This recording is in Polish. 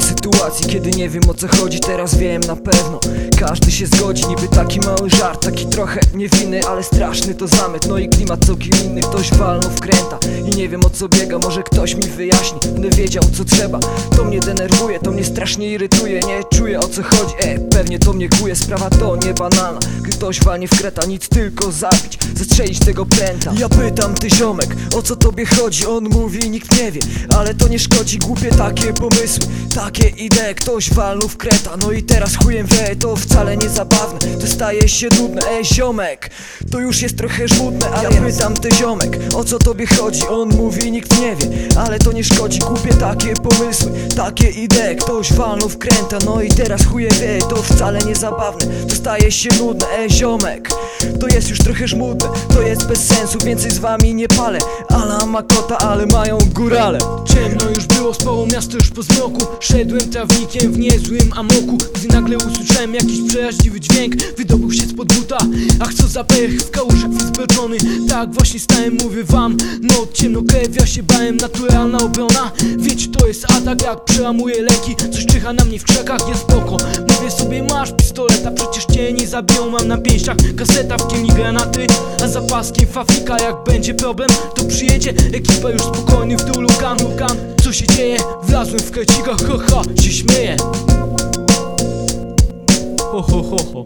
sytuacji, kiedy nie wiem o co chodzi Teraz wiem na pewno. Każdy się zgodzi, niby taki mały żart Taki trochę niewinny, ale straszny to zamęt No i klimat całkiem inny, ktoś walnął wkręta I nie wiem o co biega, może ktoś mi wyjaśni. Będę wiedział co trzeba. To mnie denerwuje, to mnie strasznie irytuje. Nie czuję o co chodzi, e, pewnie to mnie kuje Sprawa to nie banalna Gdy ktoś walnie w kreta, nic tylko zabić Zastrzelić tego pręta Ja pytam ty ziomek, o co tobie chodzi? On mówi, nikt nie wie, ale to nie szkodzi. Głupie takie pomysły, takie idee. Ktoś walnął w kreta, no i teraz chujem wie. To wcale nie zabawne, to staje się nudne. Ej ziomek, to już jest trochę żmudne Ale ja pytam ty ziomek, o co tobie chodzi? On mówi, nikt nie wie, ale to nie szkodzi Głupie takie pomysły, takie idee. Ktoś walnął w kręta, no i teraz chuje wie To wcale nie zabawne, to staje się nudne. Ej ziomek, to jest już trochę żmudne To jest bez sensu, więcej z wami nie palę. Ala ma kota, ale mają górale. Ciemno już było, spało miasto już po zmroku. Szedłem trawnikiem w niezłym amoku Gdy nagle usłyszałem jakiś przejaździwy dźwięk. Wydobył się spod buta Ach co za pech, w kałużek wyzbroczony. Tak właśnie stałem, mówię wam No ciemno krew, ja się bałem, naturalna obrona. Wiecie to jest atak, jak przełamuję leki. Coś czyha na mnie w krzakach, jest spoko. Mówię sobie masz pistoleta, przecież cię nie zabiją. Mam na pięściach kaseta, w kielni granaty. A za paskiem fafika, jak będzie problem To przyjedzie ekipa już spokojny w dół. Lukan, lukan Co się dzieje? Wlazłem w krecika, ha ha, się śmieję. Ho ho ho ho